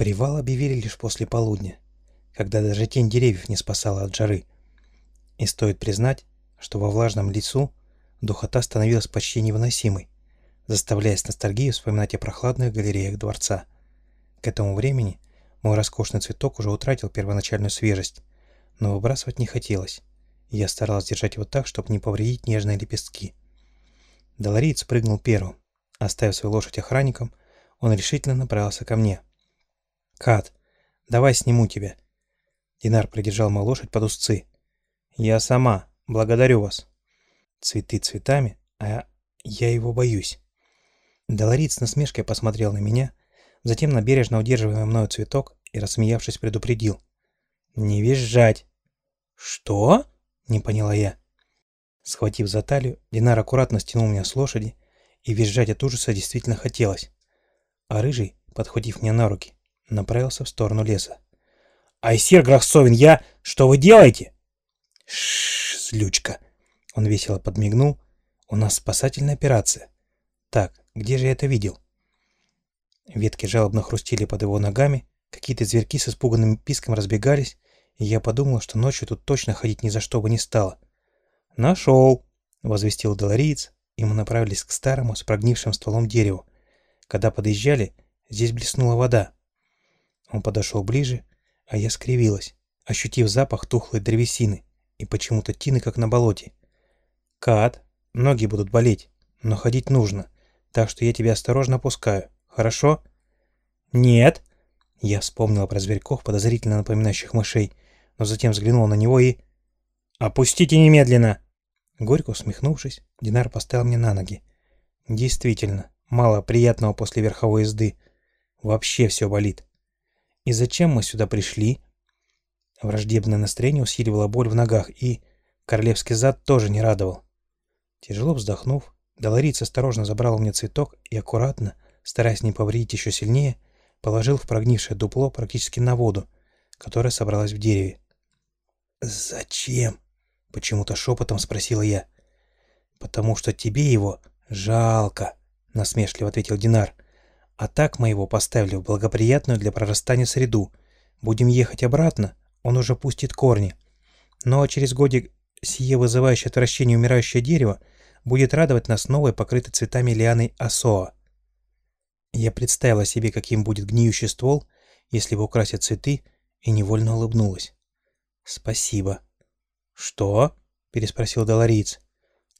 Привал объявили лишь после полудня, когда даже тень деревьев не спасала от жары. И стоит признать, что во влажном лесу духота становилась почти невыносимой, заставляя с ностальгией вспоминать о прохладных галереях дворца. К этому времени мой роскошный цветок уже утратил первоначальную свежесть, но выбрасывать не хотелось, и я старалась держать его так, чтобы не повредить нежные лепестки. Долориец прыгнул первым. Оставив свою лошадь охранником, он решительно направился ко мне. «Кат, давай сниму тебя». Динар придержал мою лошадь под узцы. «Я сама. Благодарю вас». Цветы цветами, а я его боюсь. Долориц с насмешкой посмотрел на меня, затем на бережно удерживаемый мною цветок и, рассмеявшись, предупредил. «Не визжать!» «Что?» — не поняла я. Схватив за талию, Динар аккуратно стянул меня с лошади, и визжать от ужаса действительно хотелось. А Рыжий, подхватив меня на руки, направился в сторону леса. «Айсир Грахсовин, я... Что вы делаете?» «Шшш, злючка!» Он весело подмигнул. «У нас спасательная операция. Так, где же я это видел?» Ветки жалобно хрустили под его ногами, какие-то зверьки с испуганным писком разбегались, и я подумал, что ночью тут точно ходить ни за что бы не стало. «Нашел!» — возвестил Долориец, и мы направились к старому с прогнившим стволом дереву. Когда подъезжали, здесь блеснула вода. Он подошел ближе, а я скривилась, ощутив запах тухлой древесины и почему-то тины, как на болоте. «Кат, ноги будут болеть, но ходить нужно, так что я тебя осторожно опускаю, хорошо?» «Нет!» Я вспомнила про зверьков, подозрительно напоминающих мышей, но затем взглянула на него и... «Опустите немедленно!» Горько усмехнувшись, Динар поставил мне на ноги. «Действительно, мало приятного после верховой езды. Вообще все болит. И зачем мы сюда пришли?» Враждебное настроение усиливало боль в ногах, и королевский зад тоже не радовал. Тяжело вздохнув, Долориц осторожно забрал у меня цветок и аккуратно, стараясь не повредить еще сильнее, положил в прогнившее дупло практически на воду, которая собралась в дереве. «Зачем?» — почему-то шепотом спросила я. «Потому что тебе его жалко», — насмешливо ответил Динар. «А так мы его поставили в благоприятную для прорастания среду. Будем ехать обратно, он уже пустит корни. А через годик сие вызывающее отвращение умирающее дерево будет радовать нас новой покрытой цветами лианой осоа. Я представила себе, каким будет гниющий ствол, если его украсят цветы, и невольно улыбнулась. «Спасибо». «Что?» — переспросил Долориец.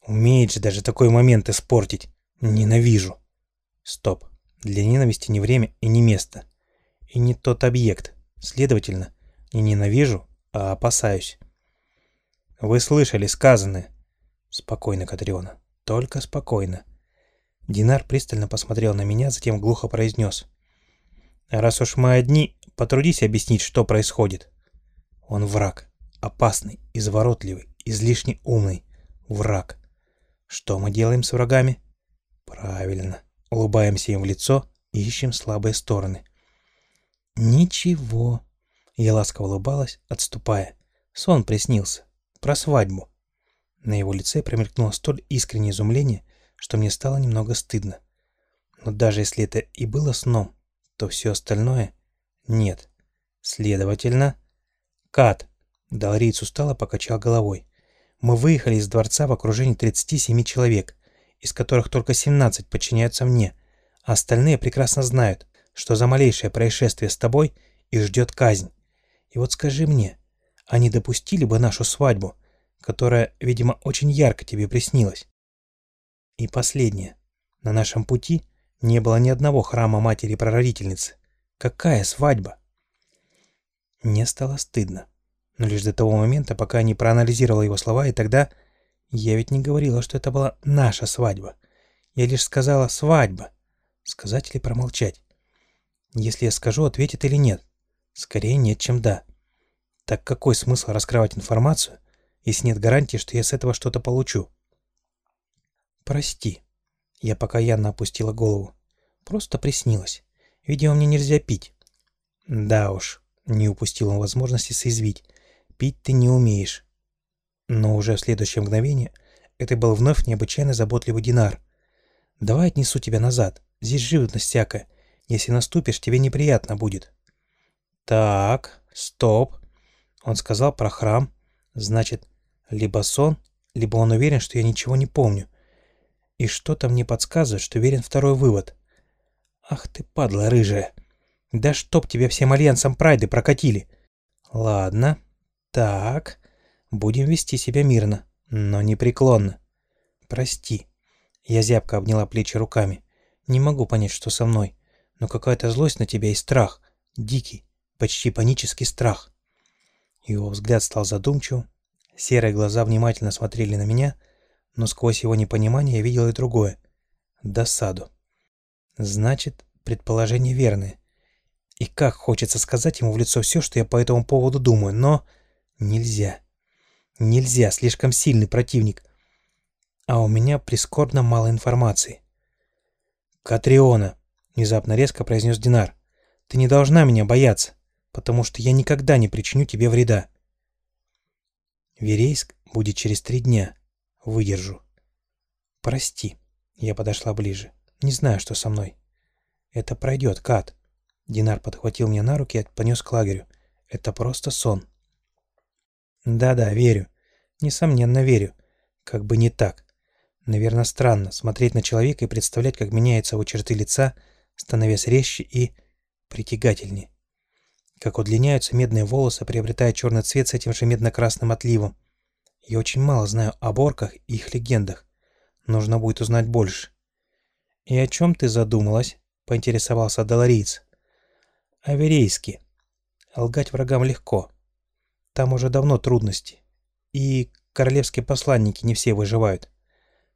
«Умеет же даже такой момент испортить. Ненавижу». «Стоп. Для ненависти не время и не место. И не тот объект. Следовательно, не ненавижу, а опасаюсь». «Вы слышали сказанное?» «Спокойно, Катриона. Только спокойно». Динар пристально посмотрел на меня, затем глухо произнес. «Раз уж мы одни, потрудись объяснить, что происходит». Он враг. Опасный, изворотливый, излишне умный. Враг. Что мы делаем с врагами? Правильно. Улыбаемся им в лицо и ищем слабые стороны. Ничего. Я ласково улыбалась, отступая. Сон приснился. Про свадьбу. На его лице промелькнуло столь искреннее изумление, что мне стало немного стыдно. Но даже если это и было сном, то все остальное — нет. Следовательно, Кат. Далриец устало покачал головой. Мы выехали из дворца в окружении 37 человек, из которых только 17 подчиняются мне, а остальные прекрасно знают, что за малейшее происшествие с тобой их ждет казнь. И вот скажи мне, они допустили бы нашу свадьбу, которая, видимо, очень ярко тебе приснилась? И последнее. На нашем пути не было ни одного храма матери-прародительницы. Какая свадьба? Мне стало стыдно. Но лишь до того момента, пока я не проанализировала его слова, и тогда... Я ведь не говорила, что это была наша свадьба. Я лишь сказала «свадьба». Сказать или промолчать? Если я скажу, ответит или нет? Скорее нет, чем да. Так какой смысл раскрывать информацию, если нет гарантии, что я с этого что-то получу? «Прости». Я покаянно опустила голову. «Просто приснилось. Видимо, мне нельзя пить». «Да уж», — не упустил он возможности соизвить. «Пить ты не умеешь». Но уже в следующее мгновение это был вновь необычайно заботливый Динар. «Давай отнесу тебя назад. Здесь живность всякая. Если наступишь, тебе неприятно будет». Так, стоп. Он сказал про храм. Значит, либо сон, либо он уверен, что я ничего не помню. И что-то мне подсказывает, что верен второй вывод. Ах ты, падла рыжая. Да чтоб тебя всем альянсом прайды прокатили. Ладно. Так. Будем вести себя мирно, но непреклонно. Прости. Я зябко обняла плечи руками. Не могу понять, что со мной. Но какая-то злость на тебя и страх. Дикий, почти панический страх. Его взгляд стал задумчивым. Серые глаза внимательно смотрели на меня, но сквозь его непонимание я видел и другое. Досаду. Значит, предположение верное. И как хочется сказать ему в лицо все, что я по этому поводу думаю, но нельзя. Нельзя, слишком сильный противник. А у меня прискорбно мало информации. «Катриона», — внезапно резко произнес Динар, — «ты не должна меня бояться, потому что я никогда не причиню тебе вреда». «Верейск будет через три дня. Выдержу». «Прости», — я подошла ближе. «Не знаю, что со мной». «Это пройдет, Кат». Динар подхватил меня на руки и понес к лагерю. «Это просто сон». Да-да, верю. Несомненно, верю. Как бы не так. Наверное, странно смотреть на человека и представлять, как меняются его черты лица, становясь резче и притягательнее. Как удлиняются медные волосы, приобретая черный цвет с этим же медно-красным отливом. Я очень мало знаю об орках и их легендах. Нужно будет узнать больше. «И о чем ты задумалась?» — поинтересовался Долориец. «Аверейски. Лгать врагам легко. Там уже давно трудности. И королевские посланники не все выживают.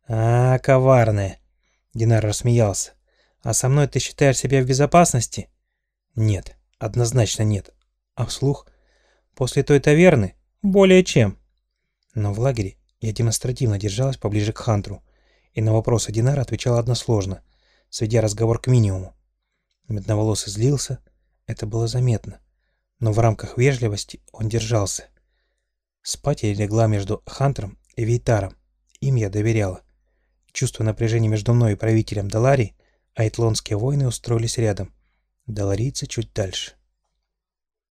А, коварная. Динар рассмеялся. А со мной ты считаешь себя в безопасности? Нет, однозначно нет. А вслух? После той таверны? Более чем. Но в лагере я демонстративно держалась поближе к Хантру, и на вопросы Динара отвечала односложно, сведя разговор к минимуму. Медноволосый злился, это было заметно но в рамках вежливости он держался. Спать я легла между Хантером и Вейтаром. Им я доверяла. Чувство напряжения между мной и правителем Даларии, айтлонские воины устроились рядом. Даларийцы чуть дальше.